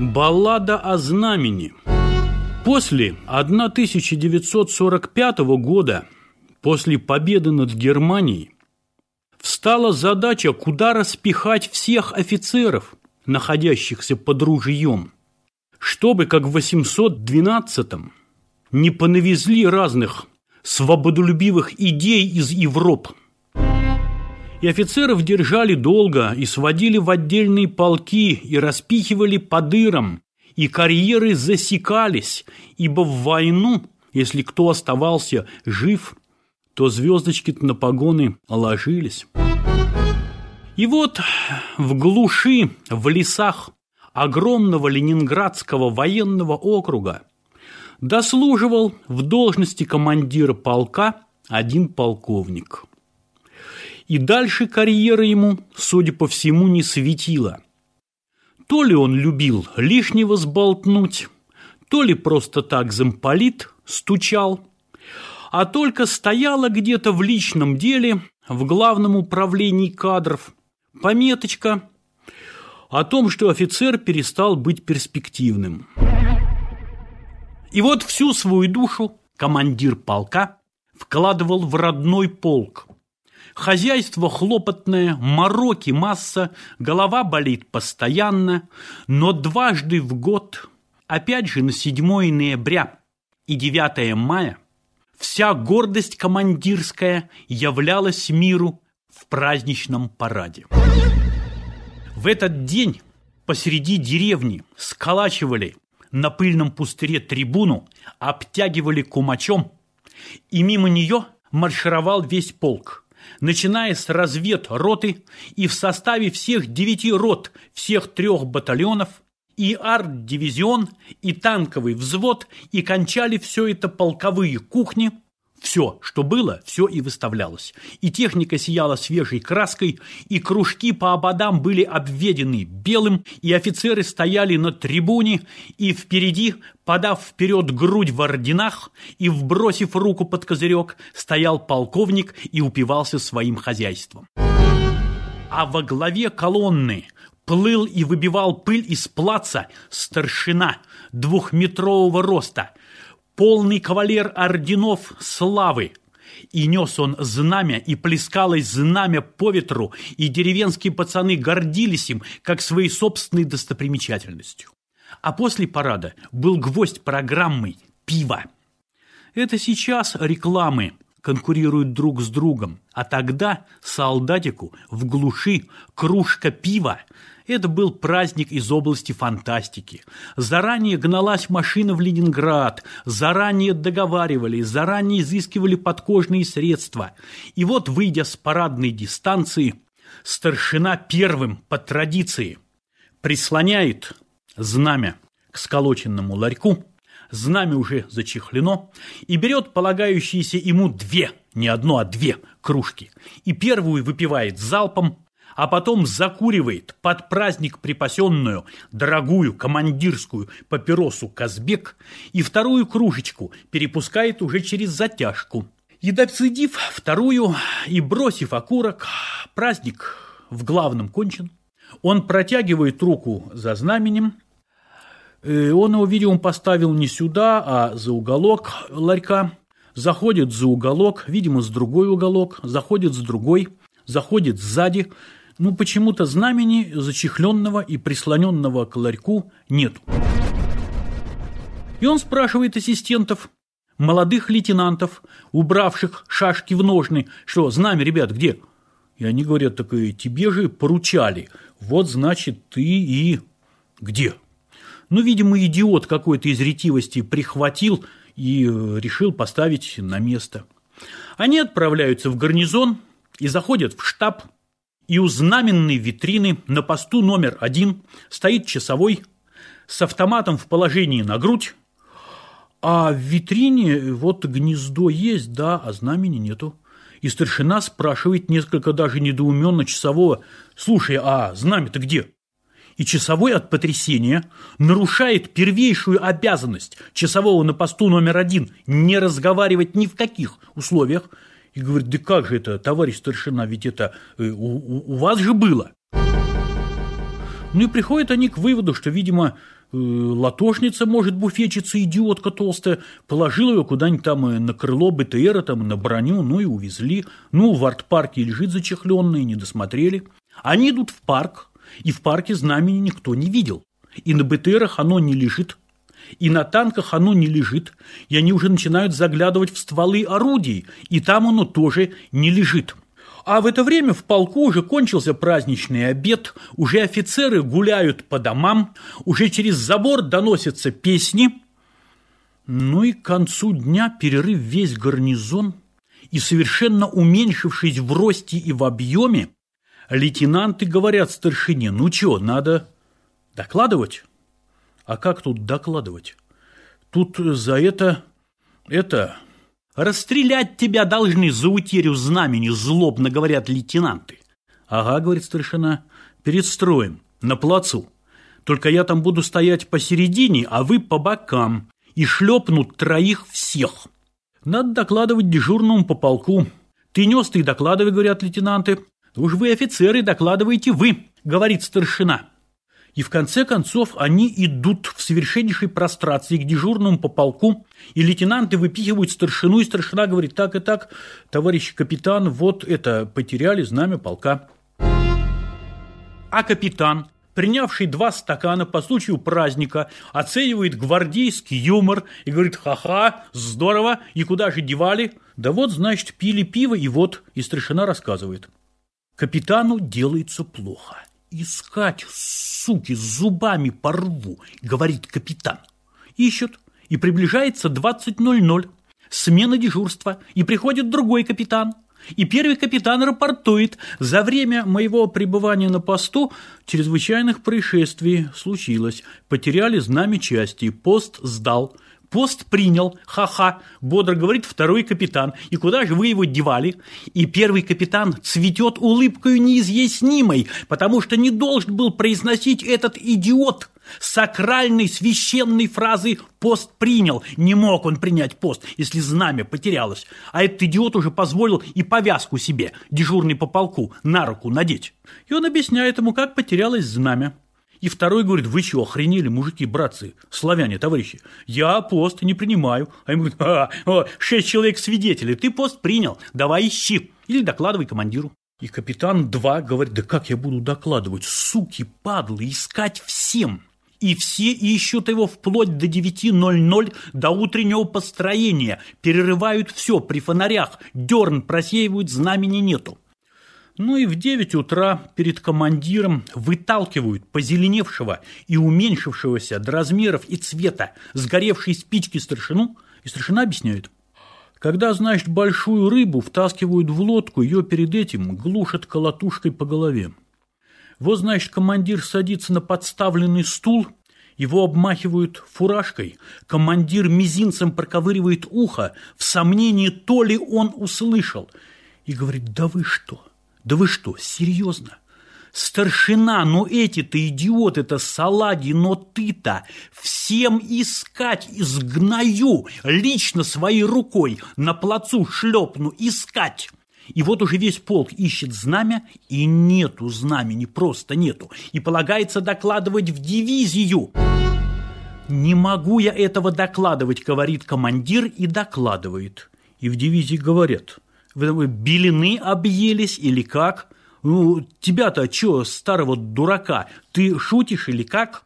Баллада о знамени После 1945 года, после победы над Германией, встала задача, куда распихать всех офицеров, находящихся под ружьем, чтобы, как в 812-м, не понавезли разных свободолюбивых идей из Европы. И офицеров держали долго, и сводили в отдельные полки, и распихивали по дырам, и карьеры засекались, ибо в войну, если кто оставался жив, то звездочки на погоны ложились. И вот в глуши, в лесах огромного ленинградского военного округа дослуживал в должности командира полка один полковник. И дальше карьера ему, судя по всему, не светила. То ли он любил лишнего сболтнуть, то ли просто так замполит стучал, а только стояла где-то в личном деле, в главном управлении кадров, пометочка о том, что офицер перестал быть перспективным. И вот всю свою душу командир полка вкладывал в родной полк. Хозяйство хлопотное, мороки масса, голова болит постоянно, но дважды в год, опять же на 7 ноября и 9 мая, вся гордость командирская являлась миру в праздничном параде. В этот день посреди деревни сколачивали на пыльном пустыре трибуну, обтягивали кумачом, и мимо нее маршировал весь полк, начиная с развед роты и в составе всех девяти рот всех трех батальонов и арт-дивизион, и танковый взвод, и кончали все это полковые кухни – все, что было, все и выставлялось. И техника сияла свежей краской, и кружки по ободам были обведены белым, и офицеры стояли на трибуне, и впереди, подав вперед грудь в орденах и вбросив руку под козырек, стоял полковник и упивался своим хозяйством. А во главе колонны плыл и выбивал пыль из плаца старшина двухметрового роста – полный кавалер орденов славы. И нес он знамя, и плескалось знамя по ветру, и деревенские пацаны гордились им, как своей собственной достопримечательностью. А после парада был гвоздь программы «Пиво». Это сейчас рекламы конкурируют друг с другом, а тогда солдатику в глуши кружка пива это был праздник из области фантастики. Заранее гналась машина в Ленинград, заранее договаривали, заранее изыскивали подкожные средства. И вот, выйдя с парадной дистанции, старшина первым по традиции прислоняет знамя к сколоченному ларьку, знамя уже зачехлено, и берет полагающиеся ему две, не одно, а две кружки, и первую выпивает залпом, а потом закуривает под праздник припасенную дорогую командирскую папиросу Казбек и вторую кружечку перепускает уже через затяжку. И доцедив вторую и бросив окурок, праздник в главном кончен. Он протягивает руку за знаменем, он его, видимо, поставил не сюда, а за уголок ларька. Заходит за уголок, видимо, с другой уголок, заходит с другой, заходит сзади, ну почему-то знамени зачехленного и прислоненного к ларьку нету. И он спрашивает ассистентов, молодых лейтенантов, убравших шашки в ножны, что знамя, ребят, где? И они говорят, так и тебе же поручали. Вот, значит, ты и где? Ну, видимо, идиот какой-то из ретивости прихватил и решил поставить на место. Они отправляются в гарнизон и заходят в штаб и у знаменной витрины на посту номер один стоит часовой с автоматом в положении на грудь, а в витрине вот гнездо есть, да, а знамени нету. И старшина спрашивает несколько даже недоуменно часового, «Слушай, а знамя-то где?» И часовой от потрясения нарушает первейшую обязанность часового на посту номер один не разговаривать ни в каких условиях – и говорит, да как же это, товарищ старшина, ведь это э, у, у, у вас же было. Ну и приходят они к выводу, что, видимо, э, латошница, может, буфетчица, идиотка толстая, положила ее куда-нибудь там э, на крыло БТРа, там, на броню, ну и увезли. Ну, в арт-парке лежит зачехленный, не досмотрели. Они идут в парк, и в парке знамени никто не видел. И на БТРах оно не лежит, и на танках оно не лежит, и они уже начинают заглядывать в стволы орудий, и там оно тоже не лежит. А в это время в полку уже кончился праздничный обед, уже офицеры гуляют по домам, уже через забор доносятся песни. Ну и к концу дня перерыв весь гарнизон, и совершенно уменьшившись в росте и в объеме, лейтенанты говорят старшине, ну что, надо докладывать? А как тут докладывать? Тут за это... это... Расстрелять тебя должны за утерю знамени, злобно говорят лейтенанты. Ага, говорит старшина, перед строем, на плацу. Только я там буду стоять посередине, а вы по бокам. И шлепнут троих всех. Надо докладывать дежурному по полку. Ты нес, ты докладывай, говорят лейтенанты. Уж вы офицеры, докладываете вы, говорит старшина. И в конце концов они идут в совершеннейшей прострации к дежурному по полку, и лейтенанты выпихивают старшину, и старшина говорит, так и так, товарищ капитан, вот это, потеряли знамя полка. А капитан, принявший два стакана по случаю праздника, оценивает гвардейский юмор и говорит, ха-ха, здорово, и куда же девали? Да вот, значит, пили пиво, и вот, и старшина рассказывает. Капитану делается плохо. Искать, суки, зубами порву, говорит капитан. Ищут, и приближается 20.00. Смена дежурства, и приходит другой капитан. И первый капитан рапортует, за время моего пребывания на посту чрезвычайных происшествий случилось. Потеряли знамя части, пост сдал – Пост принял, ха-ха, бодро говорит второй капитан. И куда же вы его девали? И первый капитан цветет улыбкой неизъяснимой, потому что не должен был произносить этот идиот сакральной священной фразы «пост принял». Не мог он принять пост, если знамя потерялось. А этот идиот уже позволил и повязку себе, дежурный по полку, на руку надеть. И он объясняет ему, как потерялось знамя. И второй говорит, вы что, охренели, мужики, братцы, славяне, товарищи, я пост не принимаю. А ему говорят, а, о, шесть человек свидетелей, ты пост принял, давай ищи. Или докладывай командиру. И капитан 2 говорит, да как я буду докладывать, суки, падлы, искать всем. И все ищут его вплоть до 9.00, до утреннего построения, перерывают все при фонарях, дерн просеивают, знамени нету. Ну и в 9 утра перед командиром выталкивают позеленевшего и уменьшившегося до размеров и цвета сгоревшей спички старшину, и старшина объясняет. Когда, значит, большую рыбу втаскивают в лодку, ее перед этим глушат колотушкой по голове. Вот, значит, командир садится на подставленный стул, его обмахивают фуражкой, командир мизинцем проковыривает ухо, в сомнении, то ли он услышал, и говорит, да вы что, да вы что, серьезно? Старшина, но эти-то идиоты-то салаги, но ты-то всем искать изгнаю, лично своей рукой на плацу шлепну, искать. И вот уже весь полк ищет знамя, и нету знамени, просто нету. И полагается докладывать в дивизию. «Не могу я этого докладывать», — говорит командир и докладывает. И в дивизии говорят – вы белины объелись или как? Ну, тебя-то что, старого дурака, ты шутишь или как?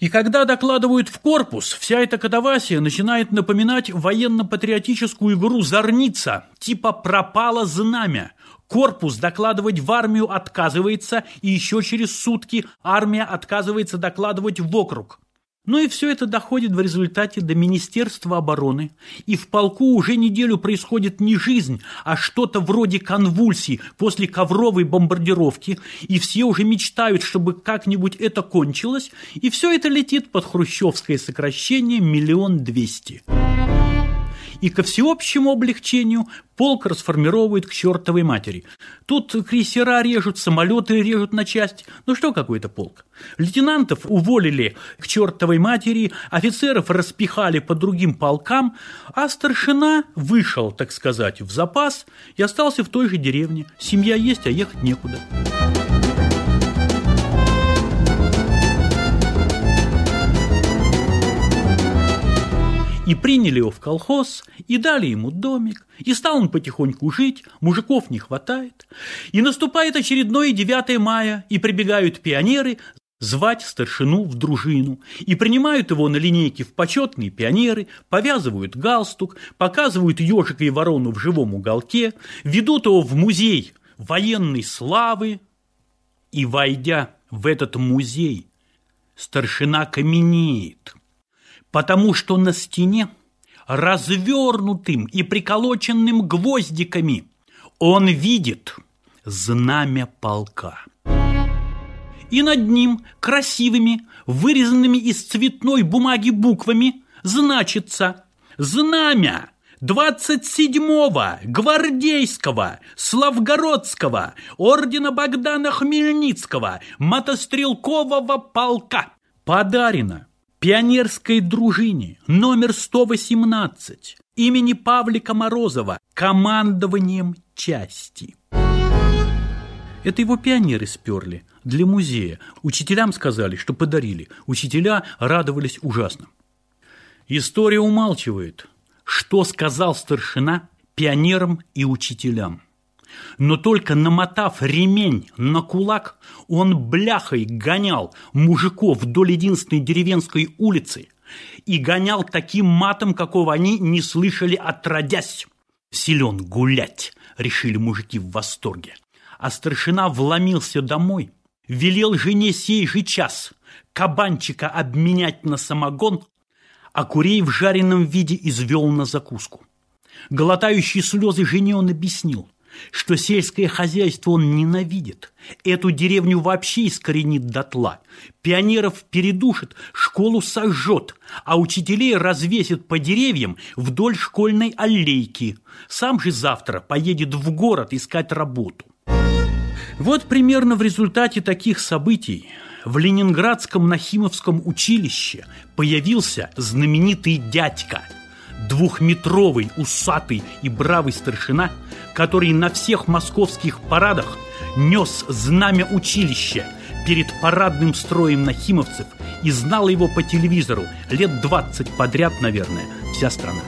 И когда докладывают в корпус, вся эта катавасия начинает напоминать военно-патриотическую игру «Зорница», типа «пропало знамя». Корпус докладывать в армию отказывается, и еще через сутки армия отказывается докладывать в округ. Ну и все это доходит в результате до Министерства обороны. И в полку уже неделю происходит не жизнь, а что-то вроде конвульсий после ковровой бомбардировки. И все уже мечтают, чтобы как-нибудь это кончилось. И все это летит под хрущевское сокращение миллион двести и ко всеобщему облегчению полк расформировывает к чертовой матери. Тут крейсера режут, самолеты режут на части. Ну что какой-то полк? Лейтенантов уволили к чертовой матери, офицеров распихали по другим полкам, а старшина вышел, так сказать, в запас и остался в той же деревне. Семья есть, а ехать некуда. И приняли его в колхоз, и дали ему домик, и стал он потихоньку жить, мужиков не хватает. И наступает очередное 9 мая, и прибегают пионеры звать старшину в дружину, и принимают его на линейке в почетные пионеры, повязывают галстук, показывают ежика и ворону в живом уголке, ведут его в музей военной славы, и, войдя в этот музей, старшина каменеет – потому что на стене, развернутым и приколоченным гвоздиками, он видит знамя полка. И над ним красивыми, вырезанными из цветной бумаги буквами значится «Знамя 27-го гвардейского Славгородского ордена Богдана Хмельницкого мотострелкового полка подарено пионерской дружине номер 118 имени Павлика Морозова командованием части. Это его пионеры сперли для музея. Учителям сказали, что подарили. Учителя радовались ужасно. История умалчивает, что сказал старшина пионерам и учителям. Но только намотав ремень на кулак, он бляхой гонял мужиков вдоль единственной деревенской улицы и гонял таким матом, какого они не слышали отродясь. «Силен гулять!» — решили мужики в восторге. А старшина вломился домой, велел жене сей же час кабанчика обменять на самогон, а курей в жареном виде извел на закуску. Глотающий слезы жене он объяснил что сельское хозяйство он ненавидит. Эту деревню вообще искоренит дотла. Пионеров передушит, школу сожжет, а учителей развесит по деревьям вдоль школьной аллейки. Сам же завтра поедет в город искать работу. Вот примерно в результате таких событий в Ленинградском Нахимовском училище появился знаменитый дядька – двухметровый, усатый и бравый старшина, который на всех московских парадах нес знамя училища перед парадным строем нахимовцев и знала его по телевизору лет 20 подряд, наверное, вся страна.